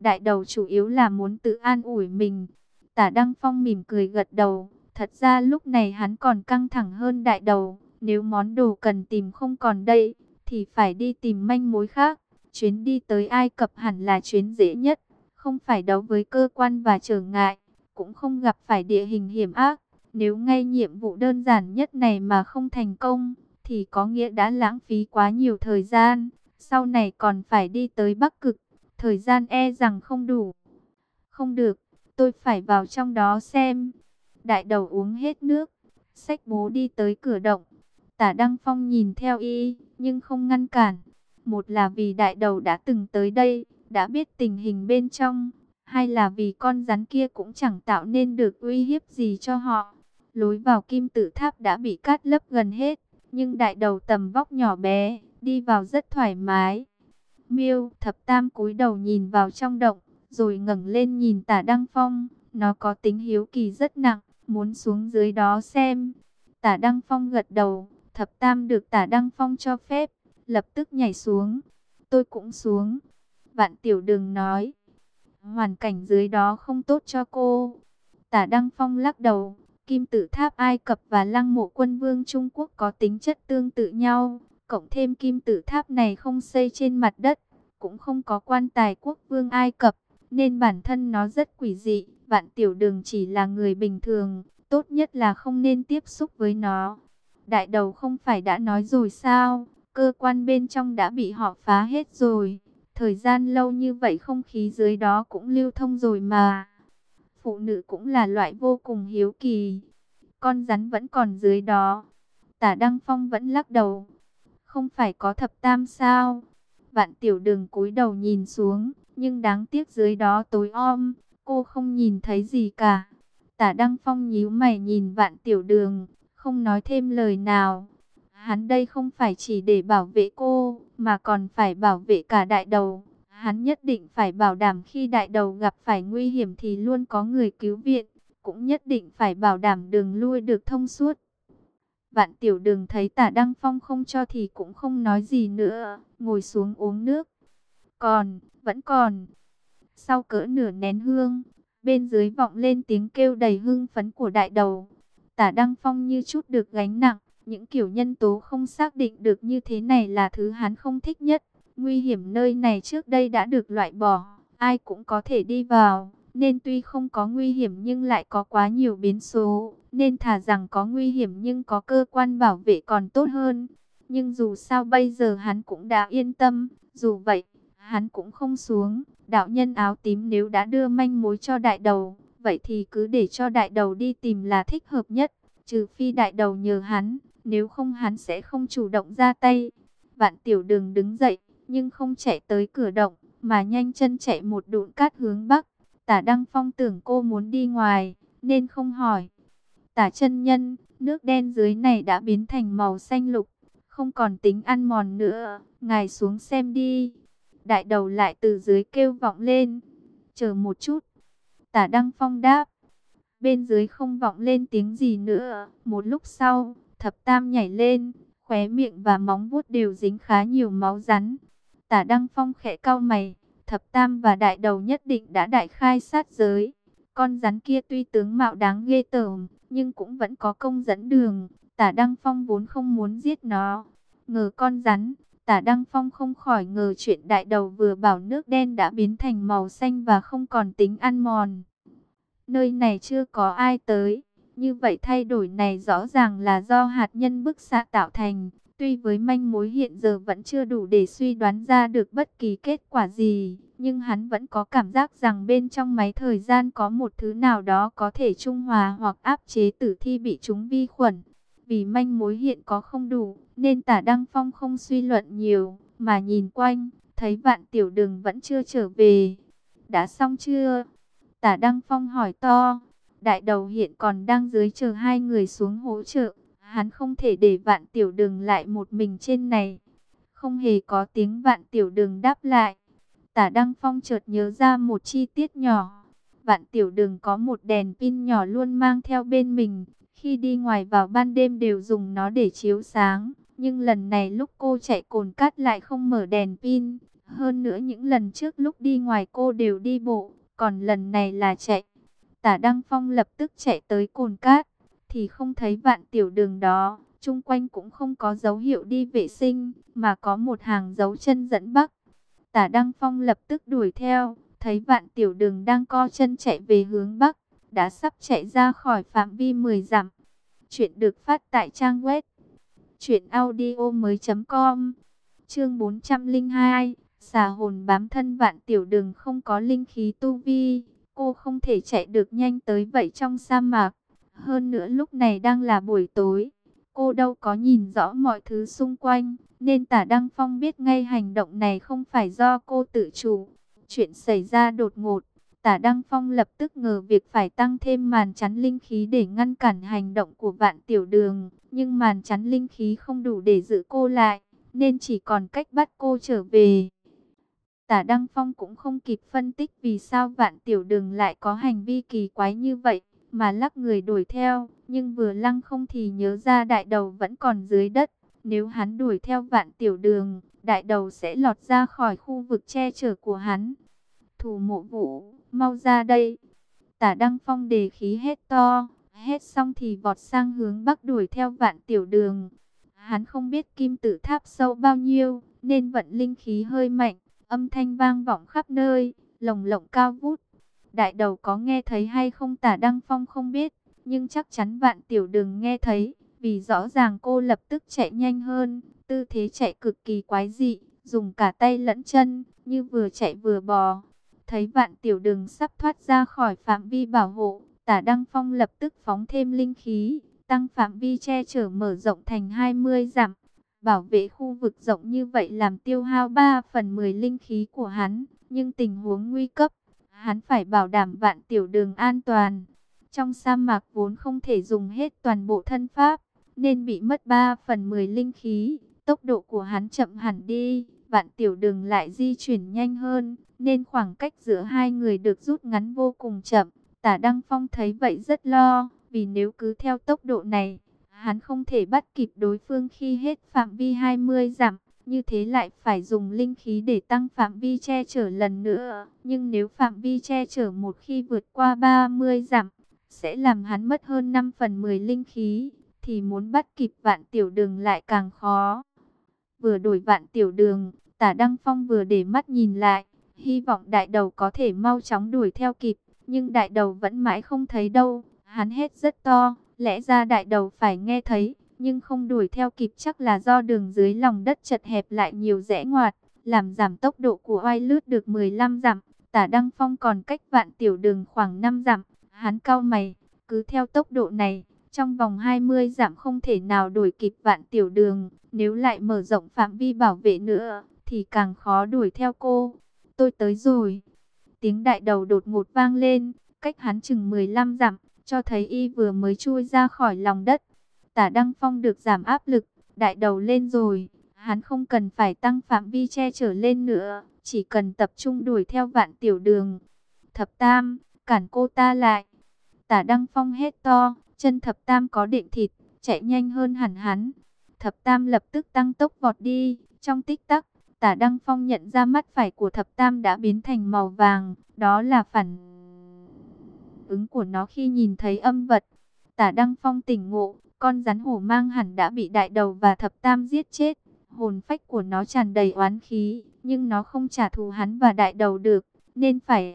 Đại đầu chủ yếu là muốn tự an ủi mình, Tả Đăng Phong mỉm cười gật đầu. Thật ra lúc này hắn còn căng thẳng hơn đại đầu. Nếu món đồ cần tìm không còn đây, thì phải đi tìm manh mối khác. Chuyến đi tới Ai Cập hẳn là chuyến dễ nhất. Không phải đấu với cơ quan và trở ngại. Cũng không gặp phải địa hình hiểm ác. Nếu ngay nhiệm vụ đơn giản nhất này mà không thành công, thì có nghĩa đã lãng phí quá nhiều thời gian. Sau này còn phải đi tới Bắc Cực, thời gian e rằng không đủ. Không được, tôi phải vào trong đó xem. Đại đầu uống hết nước, sách bố đi tới cửa động. Tả Đăng Phong nhìn theo y, nhưng không ngăn cản. Một là vì đại đầu đã từng tới đây, đã biết tình hình bên trong. Hai là vì con rắn kia cũng chẳng tạo nên được uy hiếp gì cho họ. Lối vào kim tự tháp đã bị cát lấp gần hết. Nhưng đại đầu tầm vóc nhỏ bé, đi vào rất thoải mái. Miêu thập tam cúi đầu nhìn vào trong động, rồi ngẩng lên nhìn tả Đăng Phong. Nó có tính hiếu kỳ rất nặng, muốn xuống dưới đó xem. Tả Đăng Phong gật đầu, thập tam được tả Đăng Phong cho phép, lập tức nhảy xuống. Tôi cũng xuống. Vạn tiểu đừng nói. Hoàn cảnh dưới đó không tốt cho cô. Tả Đăng Phong lắc đầu, Kim tự tháp Ai Cập và lăng mộ quân vương Trung Quốc có tính chất tương tự nhau. Cộng thêm kim tự tháp này không xây trên mặt đất, cũng không có quan tài quốc vương Ai Cập, nên bản thân nó rất quỷ dị. Vạn tiểu đường chỉ là người bình thường, tốt nhất là không nên tiếp xúc với nó. Đại đầu không phải đã nói rồi sao, cơ quan bên trong đã bị họ phá hết rồi. Thời gian lâu như vậy không khí dưới đó cũng lưu thông rồi mà. Phụ nữ cũng là loại vô cùng hiếu kỳ. Con rắn vẫn còn dưới đó. Tả Đăng Phong vẫn lắc đầu. Không phải có thập tam sao? Vạn tiểu đường cúi đầu nhìn xuống, nhưng đáng tiếc dưới đó tối om, cô không nhìn thấy gì cả. Tả Đăng Phong nhíu mày nhìn vạn tiểu đường, không nói thêm lời nào. Hắn đây không phải chỉ để bảo vệ cô, mà còn phải bảo vệ cả đại đầu. Hắn nhất định phải bảo đảm khi đại đầu gặp phải nguy hiểm thì luôn có người cứu viện, cũng nhất định phải bảo đảm đường lui được thông suốt. Vạn tiểu đường thấy tả Đăng Phong không cho thì cũng không nói gì nữa, ngồi xuống uống nước. Còn, vẫn còn. Sau cỡ nửa nén hương, bên dưới vọng lên tiếng kêu đầy hưng phấn của đại đầu. Tả Đăng Phong như chút được gánh nặng, những kiểu nhân tố không xác định được như thế này là thứ hắn không thích nhất. Nguy hiểm nơi này trước đây đã được loại bỏ, ai cũng có thể đi vào, nên tuy không có nguy hiểm nhưng lại có quá nhiều biến số, nên thả rằng có nguy hiểm nhưng có cơ quan bảo vệ còn tốt hơn. Nhưng dù sao bây giờ hắn cũng đã yên tâm, dù vậy, hắn cũng không xuống. Đạo nhân áo tím nếu đã đưa manh mối cho đại đầu, vậy thì cứ để cho đại đầu đi tìm là thích hợp nhất, trừ phi đại đầu nhờ hắn, nếu không hắn sẽ không chủ động ra tay. Vạn tiểu đường đứng dậy, nhưng không chạy tới cửa động, mà nhanh chân chạy một đụn cát hướng bắc. Tả Đăng Phong tưởng cô muốn đi ngoài, nên không hỏi. Tả chân nhân, nước đen dưới này đã biến thành màu xanh lục, không còn tính ăn mòn nữa, ngài xuống xem đi. Đại đầu lại từ dưới kêu vọng lên, chờ một chút. Tả Đăng Phong đáp, bên dưới không vọng lên tiếng gì nữa. Một lúc sau, thập tam nhảy lên, khóe miệng và móng vuốt đều dính khá nhiều máu rắn. Tả Đăng Phong khẽ cau mày, thập tam và đại đầu nhất định đã đại khai sát giới. Con rắn kia tuy tướng mạo đáng ghê tởm, nhưng cũng vẫn có công dẫn đường. Tả Đăng Phong vốn không muốn giết nó. Ngờ con rắn, tả Đăng Phong không khỏi ngờ chuyện đại đầu vừa bảo nước đen đã biến thành màu xanh và không còn tính ăn mòn. Nơi này chưa có ai tới. Như vậy thay đổi này rõ ràng là do hạt nhân bức xạ tạo thành. Tuy với manh mối hiện giờ vẫn chưa đủ để suy đoán ra được bất kỳ kết quả gì, nhưng hắn vẫn có cảm giác rằng bên trong máy thời gian có một thứ nào đó có thể trung hòa hoặc áp chế tử thi bị chúng vi khuẩn. Vì manh mối hiện có không đủ, nên tả Đăng Phong không suy luận nhiều, mà nhìn quanh, thấy vạn tiểu đường vẫn chưa trở về. Đã xong chưa? Tả Đăng Phong hỏi to. Đại đầu hiện còn đang dưới chờ hai người xuống hỗ trợ. Hắn không thể để vạn tiểu đường lại một mình trên này. Không hề có tiếng vạn tiểu đường đáp lại. Tả Đăng Phong chợt nhớ ra một chi tiết nhỏ. Vạn tiểu đường có một đèn pin nhỏ luôn mang theo bên mình. Khi đi ngoài vào ban đêm đều dùng nó để chiếu sáng. Nhưng lần này lúc cô chạy cồn cát lại không mở đèn pin. Hơn nữa những lần trước lúc đi ngoài cô đều đi bộ. Còn lần này là chạy. Tả Đăng Phong lập tức chạy tới cồn cát thì không thấy vạn tiểu đường đó. Trung quanh cũng không có dấu hiệu đi vệ sinh, mà có một hàng dấu chân dẫn bắc. Tả Đăng Phong lập tức đuổi theo, thấy vạn tiểu đường đang co chân chạy về hướng bắc, đã sắp chạy ra khỏi phạm vi 10 dặm. Chuyện được phát tại trang web truyệnaudiomoi.com. Chương 402, xà hồn bám thân vạn tiểu đường không có linh khí tu vi, cô không thể chạy được nhanh tới vậy trong sa mạc. Hơn nữa lúc này đang là buổi tối, cô đâu có nhìn rõ mọi thứ xung quanh, nên tả Đăng Phong biết ngay hành động này không phải do cô tự chủ. Chuyện xảy ra đột ngột, tả Đăng Phong lập tức ngờ việc phải tăng thêm màn chắn linh khí để ngăn cản hành động của vạn tiểu đường, nhưng màn chắn linh khí không đủ để giữ cô lại, nên chỉ còn cách bắt cô trở về. Tả Đăng Phong cũng không kịp phân tích vì sao vạn tiểu đường lại có hành vi kỳ quái như vậy mà lắc người đuổi theo, nhưng vừa lăng không thì nhớ ra đại đầu vẫn còn dưới đất. Nếu hắn đuổi theo vạn tiểu đường, đại đầu sẽ lọt ra khỏi khu vực che chở của hắn. Thủ mộ vũ, mau ra đây. Tả Đăng Phong đề khí hết to, Hết xong thì vọt sang hướng bắc đuổi theo vạn tiểu đường. Hắn không biết kim tự tháp sâu bao nhiêu, nên vận linh khí hơi mạnh, âm thanh vang vọng khắp nơi, lồng lộng cao vút. Đại đầu có nghe thấy hay không tả Đăng Phong không biết, nhưng chắc chắn vạn tiểu đường nghe thấy, vì rõ ràng cô lập tức chạy nhanh hơn, tư thế chạy cực kỳ quái dị, dùng cả tay lẫn chân, như vừa chạy vừa bò. Thấy vạn tiểu đường sắp thoát ra khỏi phạm vi bảo hộ, tả Đăng Phong lập tức phóng thêm linh khí, tăng phạm vi che chở mở rộng thành 20 dặm. Bảo vệ khu vực rộng như vậy làm tiêu hao 3 phần 10 linh khí của hắn, nhưng tình huống nguy cấp, hắn phải bảo đảm vạn tiểu đường an toàn. Trong sa mạc vốn không thể dùng hết toàn bộ thân pháp, nên bị mất 3 phần 10 linh khí, tốc độ của hắn chậm hẳn đi, vạn tiểu đường lại di chuyển nhanh hơn, nên khoảng cách giữa hai người được rút ngắn vô cùng chậm. Tả Đăng Phong thấy vậy rất lo, vì nếu cứ theo tốc độ này, hắn không thể bắt kịp đối phương khi hết phạm vi 20 giảm Như thế lại phải dùng linh khí để tăng phạm vi che chở lần nữa. Nhưng nếu phạm vi che chở một khi vượt qua 30 giảm sẽ làm hắn mất hơn 5 phần 10 linh khí. Thì muốn bắt kịp vạn tiểu đường lại càng khó. Vừa đổi vạn tiểu đường, tả Đăng Phong vừa để mắt nhìn lại. Hy vọng đại đầu có thể mau chóng đuổi theo kịp. Nhưng đại đầu vẫn mãi không thấy đâu. Hắn hét rất to, lẽ ra đại đầu phải nghe thấy, nhưng không đuổi theo kịp chắc là do đường dưới lòng đất chật hẹp lại nhiều rẽ ngoặt, làm giảm tốc độ của oai lướt được 15 dặm. Tả Đăng Phong còn cách vạn tiểu đường khoảng 5 dặm, hắn cao mày, cứ theo tốc độ này, trong vòng 20 dặm không thể nào đuổi kịp vạn tiểu đường, nếu lại mở rộng phạm vi bảo vệ nữa, thì càng khó đuổi theo cô. Tôi tới rồi. Tiếng đại đầu đột ngột vang lên, cách hắn chừng 15 dặm, cho thấy y vừa mới chui ra khỏi lòng đất. Tả Đăng Phong được giảm áp lực, đại đầu lên rồi, hắn không cần phải tăng phạm vi che chở lên nữa, chỉ cần tập trung đuổi theo vạn tiểu đường. Thập Tam, cản cô ta lại. Tả Đăng Phong hét to, chân Thập Tam có định thịt, chạy nhanh hơn hẳn hắn. Thập Tam lập tức tăng tốc vọt đi, trong tích tắc, Tả Đăng Phong nhận ra mắt phải của Thập Tam đã biến thành màu vàng, đó là phản ứng của nó khi nhìn thấy âm vật. Tả Đăng Phong tỉnh ngộ, con rắn hổ mang hẳn đã bị đại đầu và thập tam giết chết. Hồn phách của nó tràn đầy oán khí, nhưng nó không trả thù hắn và đại đầu được, nên phải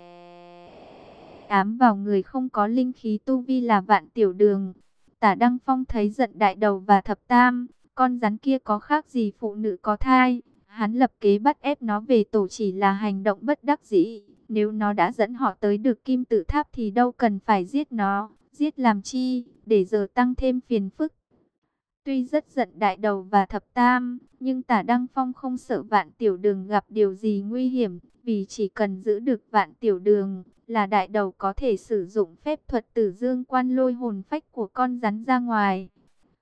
ám vào người không có linh khí tu vi là vạn tiểu đường. Tả Đăng Phong thấy giận đại đầu và thập tam, con rắn kia có khác gì phụ nữ có thai. Hắn lập kế bắt ép nó về tổ chỉ là hành động bất đắc dĩ. Nếu nó đã dẫn họ tới được kim tự tháp thì đâu cần phải giết nó. Giết làm chi, để giờ tăng thêm phiền phức. Tuy rất giận đại đầu và thập tam, nhưng tả Đăng Phong không sợ vạn tiểu đường gặp điều gì nguy hiểm, vì chỉ cần giữ được vạn tiểu đường, là đại đầu có thể sử dụng phép thuật tử dương quan lôi hồn phách của con rắn ra ngoài.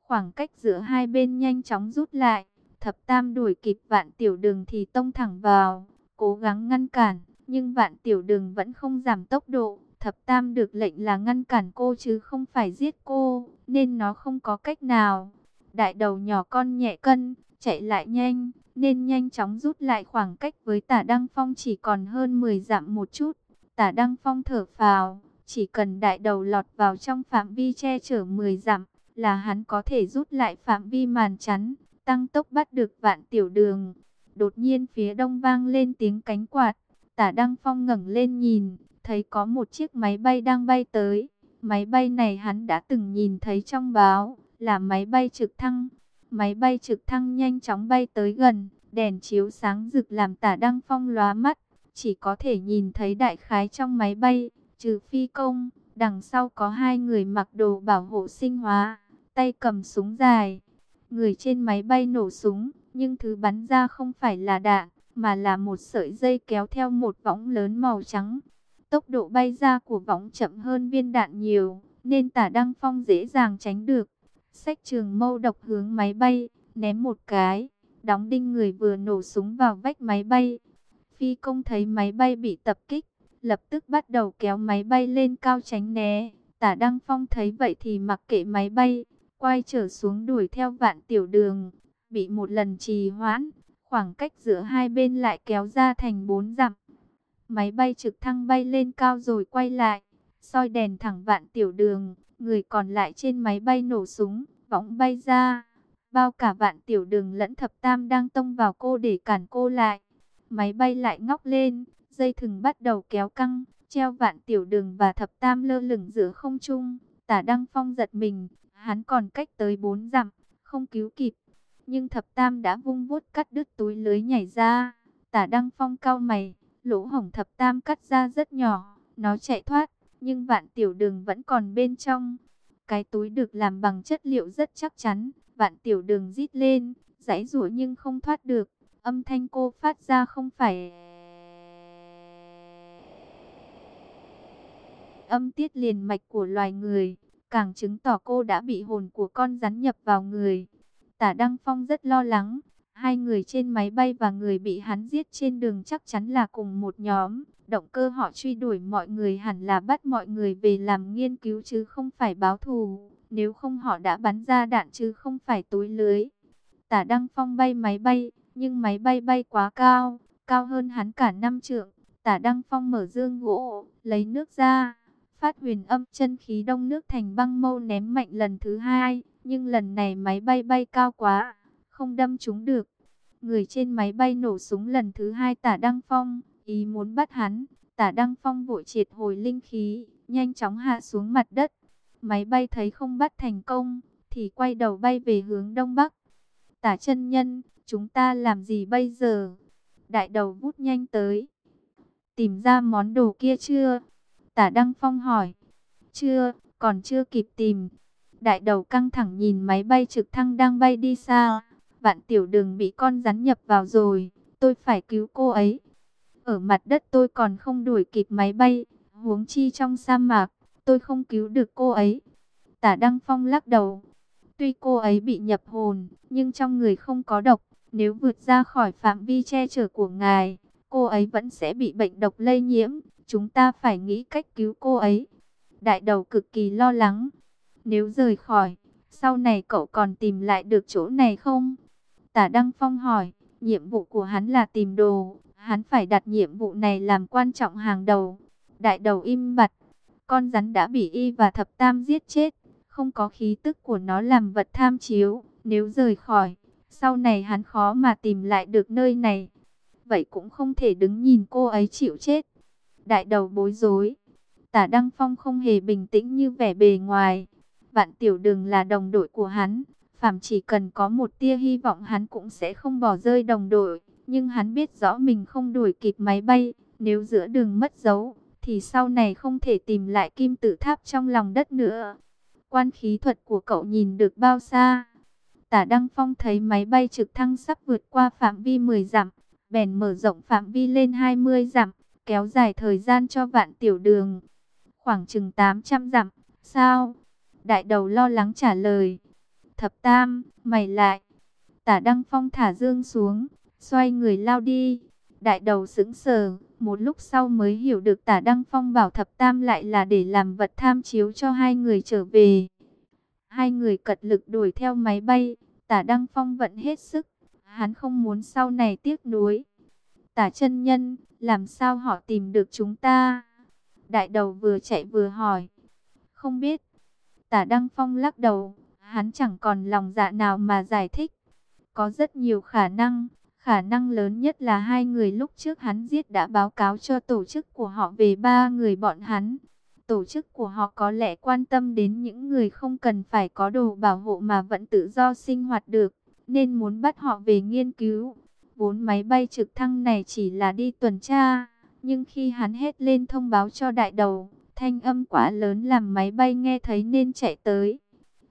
Khoảng cách giữa hai bên nhanh chóng rút lại, thập tam đuổi kịp vạn tiểu đường thì tông thẳng vào, cố gắng ngăn cản, nhưng vạn tiểu đường vẫn không giảm tốc độ. Thập tam được lệnh là ngăn cản cô chứ không phải giết cô, nên nó không có cách nào. Đại đầu nhỏ con nhẹ cân, chạy lại nhanh, nên nhanh chóng rút lại khoảng cách với tả Đăng Phong chỉ còn hơn 10 dặm một chút. Tả Đăng Phong thở phào, chỉ cần đại đầu lọt vào trong phạm vi che chở 10 dặm, là hắn có thể rút lại phạm vi màn chắn, tăng tốc bắt được vạn tiểu đường. Đột nhiên phía đông vang lên tiếng cánh quạt, tả Đăng Phong ngẩng lên nhìn, thấy có một chiếc máy bay đang bay tới. Máy bay này hắn đã từng nhìn thấy trong báo, là máy bay trực thăng. Máy bay trực thăng nhanh chóng bay tới gần, đèn chiếu sáng rực làm tả Đăng Phong lóa mắt. Chỉ có thể nhìn thấy đại khái trong máy bay, trừ phi công, đằng sau có hai người mặc đồ bảo hộ sinh hóa, tay cầm súng dài. Người trên máy bay nổ súng, nhưng thứ bắn ra không phải là đạn, mà là một sợi dây kéo theo một võng lớn màu trắng. Tốc độ bay ra của võng chậm hơn viên đạn nhiều, nên tả Đăng Phong dễ dàng tránh được. Sách trường mâu độc hướng máy bay, ném một cái, đóng đinh người vừa nổ súng vào vách máy bay. Phi công thấy máy bay bị tập kích, lập tức bắt đầu kéo máy bay lên cao tránh né. Tả Đăng Phong thấy vậy thì mặc kệ máy bay, quay trở xuống đuổi theo vạn tiểu đường. Bị một lần trì hoãn, khoảng cách giữa hai bên lại kéo ra thành bốn dặm. Máy bay trực thăng bay lên cao rồi quay lại, soi đèn thẳng vạn tiểu đường, Người còn lại trên máy bay nổ súng, võng bay ra. Bao cả vạn tiểu đường lẫn thập tam đang tông vào cô để cản cô lại. Máy bay lại ngóc lên, dây thừng bắt đầu kéo căng, treo vạn tiểu đường và thập tam lơ lửng giữa không trung. Tả Đăng Phong giật mình, hắn còn cách tới bốn dặm, không cứu kịp. Nhưng thập tam đã vung vuốt cắt đứt túi lưới nhảy ra. Tả Đăng Phong cao mày, lỗ hổng thập tam cắt ra rất nhỏ, nó chạy thoát, nhưng vạn tiểu đường vẫn còn bên trong. Cái túi được làm bằng chất liệu rất chắc chắn, vạn tiểu đường rít lên, giãy rủa nhưng không thoát được. Âm thanh cô phát ra không phải âm tiết liền mạch của loài người, càng chứng tỏ cô đã bị hồn của con rắn nhập vào người. Tả Đăng Phong rất lo lắng, hai người trên máy bay và người bị hắn giết trên đường chắc chắn là cùng một nhóm. Động cơ họ truy đuổi mọi người hẳn là bắt mọi người về làm nghiên cứu chứ không phải báo thù. Nếu không họ đã bắn ra đạn chứ không phải túi lưới. Tả Đăng Phong bay máy bay, nhưng máy bay bay quá cao, cao hơn hắn cả năm trượng. Tả Đăng Phong mở dương gỗ, lấy nước ra, phát huyền âm chân khí đông nước thành băng mâu ném mạnh lần thứ hai. Nhưng lần này máy bay bay cao quá, không đâm trúng được. Người trên máy bay nổ súng lần thứ hai tả Đăng Phong, ý muốn bắt hắn. Tả Đăng Phong vội triệt hồi linh khí, nhanh chóng hạ xuống mặt đất. Máy bay thấy không bắt thành công, thì quay đầu bay về hướng đông bắc. Tả chân nhân, chúng ta làm gì bây giờ? Đại đầu vút nhanh tới. Tìm ra món đồ kia chưa? Tả Đăng Phong hỏi. Chưa, còn chưa kịp tìm. Đại đầu căng thẳng nhìn máy bay trực thăng đang bay đi xa. Vạn tiểu đường bị con rắn nhập vào rồi. Tôi phải cứu cô ấy. Ở mặt đất tôi còn không đuổi kịp máy bay. Huống chi trong sa mạc. Tôi không cứu được cô ấy. Tả Đăng Phong lắc đầu. Tuy cô ấy bị nhập hồn, nhưng trong người không có độc. Nếu vượt ra khỏi phạm vi che chở của ngài, cô ấy vẫn sẽ bị bệnh độc lây nhiễm. Chúng ta phải nghĩ cách cứu cô ấy. Đại đầu cực kỳ lo lắng. Nếu rời khỏi, sau này cậu còn tìm lại được chỗ này không? Tả Đăng Phong hỏi, nhiệm vụ của hắn là tìm đồ. Hắn phải đặt nhiệm vụ này làm quan trọng hàng đầu. Đại đầu im bặt. Con rắn đã bị y và thập tam giết chết. Không có khí tức của nó làm vật tham chiếu. Nếu rời khỏi, sau này hắn khó mà tìm lại được nơi này. Vậy cũng không thể đứng nhìn cô ấy chịu chết. Đại đầu bối rối. Tả Đăng Phong không hề bình tĩnh như vẻ bề ngoài. Vạn tiểu đường là đồng đội của hắn. Phạm chỉ cần có một tia hy vọng hắn cũng sẽ không bỏ rơi đồng đội. Nhưng hắn biết rõ mình không đuổi kịp máy bay. Nếu giữa đường mất dấu, thì sau này không thể tìm lại kim tự tháp trong lòng đất nữa. Quan khí thuật của cậu nhìn được bao xa? Tả Đăng Phong thấy máy bay trực thăng sắp vượt qua phạm vi 10 dặm, bèn mở rộng phạm vi lên 20 dặm, kéo dài thời gian cho vạn tiểu đường. Khoảng chừng 800 dặm, sao? Đại đầu lo lắng trả lời. Thập tam, mày lại. Tả Đăng Phong thả dương xuống, xoay người lao đi. Đại đầu sững sờ, một lúc sau mới hiểu được tả Đăng Phong bảo thập tam lại là để làm vật tham chiếu cho hai người trở về. Hai người cật lực đuổi theo máy bay, tả Đăng Phong vẫn hết sức. Hắn không muốn sau này tiếc nuối. Tả chân nhân, làm sao họ tìm được chúng ta? Đại đầu vừa chạy vừa hỏi. Không biết. Tả Đăng Phong lắc đầu, hắn chẳng còn lòng dạ nào mà giải thích. Có rất nhiều khả năng, khả năng lớn nhất là hai người lúc trước hắn giết đã báo cáo cho tổ chức của họ về ba người bọn hắn. Tổ chức của họ có lẽ quan tâm đến những người không cần phải có đồ bảo hộ mà vẫn tự do sinh hoạt được, nên muốn bắt họ về nghiên cứu. Vốn máy bay trực thăng này chỉ là đi tuần tra, nhưng khi hắn hét lên thông báo cho đại đầu, thanh âm quá lớn làm máy bay nghe thấy nên chạy tới.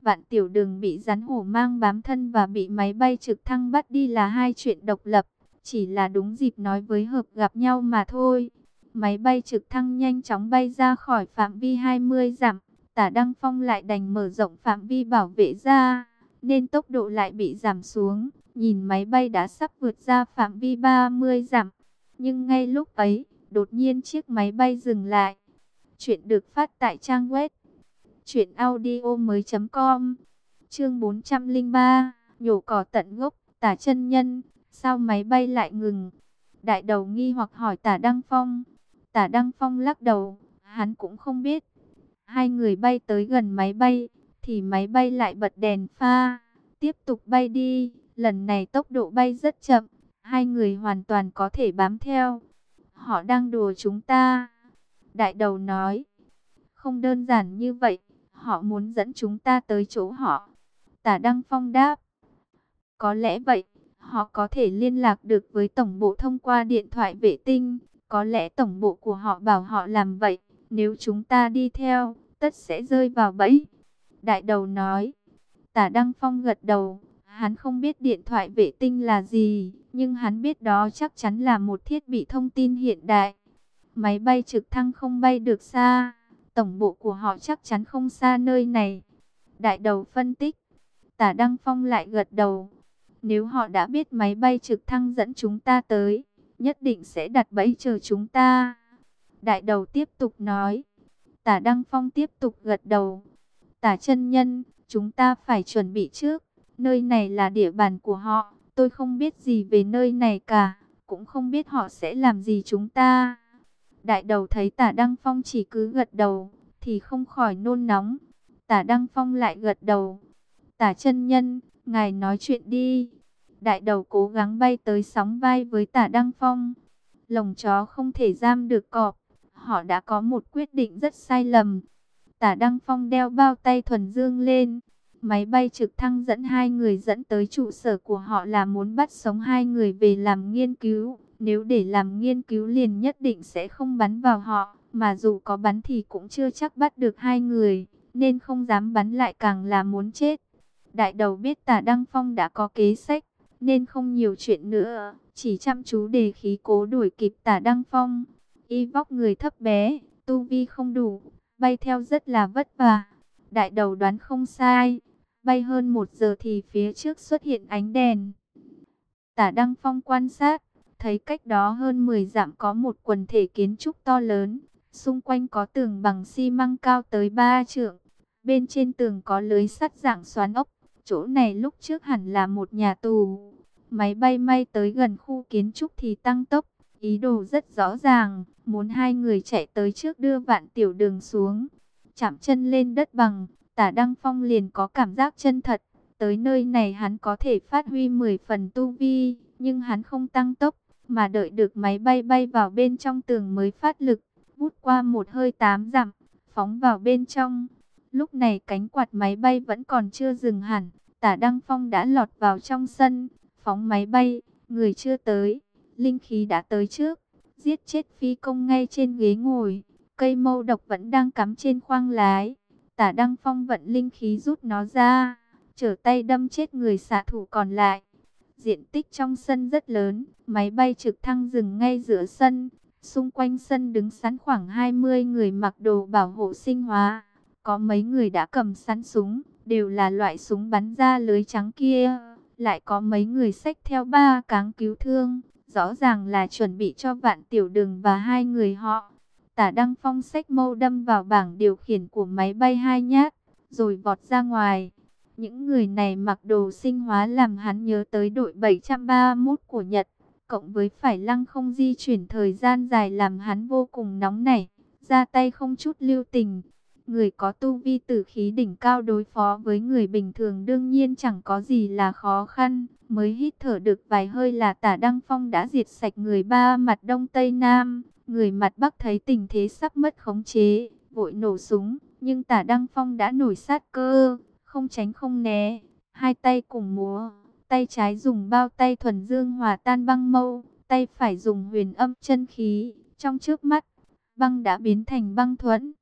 Vạn tiểu đường bị rắn hổ mang bám thân và bị máy bay trực thăng bắt đi là hai chuyện độc lập, chỉ là đúng dịp nói với hợp gặp nhau mà thôi. Máy bay trực thăng nhanh chóng bay ra khỏi phạm vi 20 dặm, tả Đăng Phong lại đành mở rộng phạm vi bảo vệ ra, nên tốc độ lại bị giảm xuống. Nhìn máy bay đã sắp vượt ra phạm vi 30 dặm, nhưng ngay lúc ấy, đột nhiên chiếc máy bay dừng lại. Chuyện được phát tại trang web truyệnaudiomoi.com. Chương 403, nhổ cỏ tận gốc, Tả chân nhân, sao máy bay lại ngừng? Đại đầu nghi hoặc hỏi Tả Đăng Phong. Tả Đăng Phong lắc đầu, hắn cũng không biết. Hai người bay tới gần máy bay, thì máy bay lại bật đèn pha, tiếp tục bay đi. Lần này tốc độ bay rất chậm, hai người hoàn toàn có thể bám theo. Họ đang đùa chúng ta. Đại đầu nói, không đơn giản như vậy, họ muốn dẫn chúng ta tới chỗ họ. Tả Đăng Phong đáp, có lẽ vậy, họ có thể liên lạc được với tổng bộ thông qua điện thoại vệ tinh. Có lẽ tổng bộ của họ bảo họ làm vậy, nếu chúng ta đi theo, tất sẽ rơi vào bẫy. Đại đầu nói, tả Đăng Phong gật đầu, hắn không biết điện thoại vệ tinh là gì, nhưng hắn biết đó chắc chắn là một thiết bị thông tin hiện đại. Máy bay trực thăng không bay được xa, tổng bộ của họ chắc chắn không xa nơi này. Đại đầu phân tích, tả Đăng Phong lại gật đầu. Nếu họ đã biết máy bay trực thăng dẫn chúng ta tới, nhất định sẽ đặt bẫy chờ chúng ta. Đại đầu tiếp tục nói, tả Đăng Phong tiếp tục gật đầu. Tả chân nhân, chúng ta phải chuẩn bị trước, nơi này là địa bàn của họ, tôi không biết gì về nơi này cả, cũng không biết họ sẽ làm gì chúng ta. Đại đầu thấy tả Đăng Phong chỉ cứ gật đầu, thì không khỏi nôn nóng. Tả Đăng Phong lại gật đầu. Tả chân nhân, ngài nói chuyện đi. Đại đầu cố gắng bay tới sóng vai với tả Đăng Phong. Lồng chó không thể giam được cọp. Họ đã có một quyết định rất sai lầm. Tả Đăng Phong đeo bao tay thuần dương lên. Máy bay trực thăng dẫn hai người dẫn tới trụ sở của họ là muốn bắt sống hai người về làm nghiên cứu. Nếu để làm nghiên cứu liền nhất định sẽ không bắn vào họ, mà dù có bắn thì cũng chưa chắc bắt được hai người, nên không dám bắn lại càng là muốn chết. Đại đầu biết tả Đăng Phong đã có kế sách, nên không nhiều chuyện nữa, chỉ chăm chú đề khí cố đuổi kịp tả Đăng Phong. Y vóc người thấp bé, tu vi không đủ, bay theo rất là vất vả. Đại đầu đoán không sai, bay hơn một giờ thì phía trước xuất hiện ánh đèn. Tả Đăng Phong quan sát, thấy cách đó hơn 10 dặm có một quần thể kiến trúc to lớn, xung quanh có tường bằng xi măng cao tới 3 trượng, bên trên tường có lưới sắt dạng xoắn ốc, chỗ này lúc trước hẳn là một nhà tù. Máy bay may tới gần khu kiến trúc thì tăng tốc, ý đồ rất rõ ràng, muốn hai người chạy tới trước đưa vạn tiểu đường xuống. Chạm chân lên đất bằng, tả Đăng Phong liền có cảm giác chân thật, tới nơi này hắn có thể phát huy 10 phần tu vi, nhưng hắn không tăng tốc, mà đợi được máy bay bay vào bên trong tường mới phát lực, vút qua một hơi tám dặm, phóng vào bên trong. Lúc này cánh quạt máy bay vẫn còn chưa dừng hẳn, tả Đăng Phong đã lọt vào trong sân, phóng máy bay, người chưa tới, linh khí đã tới trước, giết chết phi công ngay trên ghế ngồi, cây mâu độc vẫn đang cắm trên khoang lái, tả Đăng Phong vận linh khí rút nó ra, trở tay đâm chết người xạ thủ còn lại. Diện tích trong sân rất lớn, máy bay trực thăng dừng ngay giữa sân, xung quanh sân đứng sẵn khoảng 20 người mặc đồ bảo hộ sinh hóa, có mấy người đã cầm sẵn súng, đều là loại súng bắn ra lưới trắng kia lại có mấy người xách theo ba cáng cứu thương, rõ ràng là chuẩn bị cho vạn tiểu đường và hai người họ. Tả Đăng Phong xách mâu đâm vào bảng điều khiển của máy bay hai nhát, rồi vọt ra ngoài. Những người này mặc đồ sinh hóa làm hắn nhớ tới đội 731 của Nhật, cộng với phải lăng không di chuyển thời gian dài làm hắn vô cùng nóng nảy, ra tay không chút lưu tình. Người có tu vi tử khí đỉnh cao đối phó với người bình thường đương nhiên chẳng có gì là khó khăn. Mới hít thở được vài hơi là tả Đăng Phong đã diệt sạch người ba mặt Đông Tây Nam. Người mặt Bắc thấy tình thế sắp mất khống chế, vội nổ súng. Nhưng tả Đăng Phong đã nổi sát cơ, không tránh không né. Hai tay cùng múa, tay trái dùng bao tay thuần dương hòa tan băng mâu, tay phải dùng huyền âm chân khí. Trong trước mắt, băng đã biến thành băng thuẫn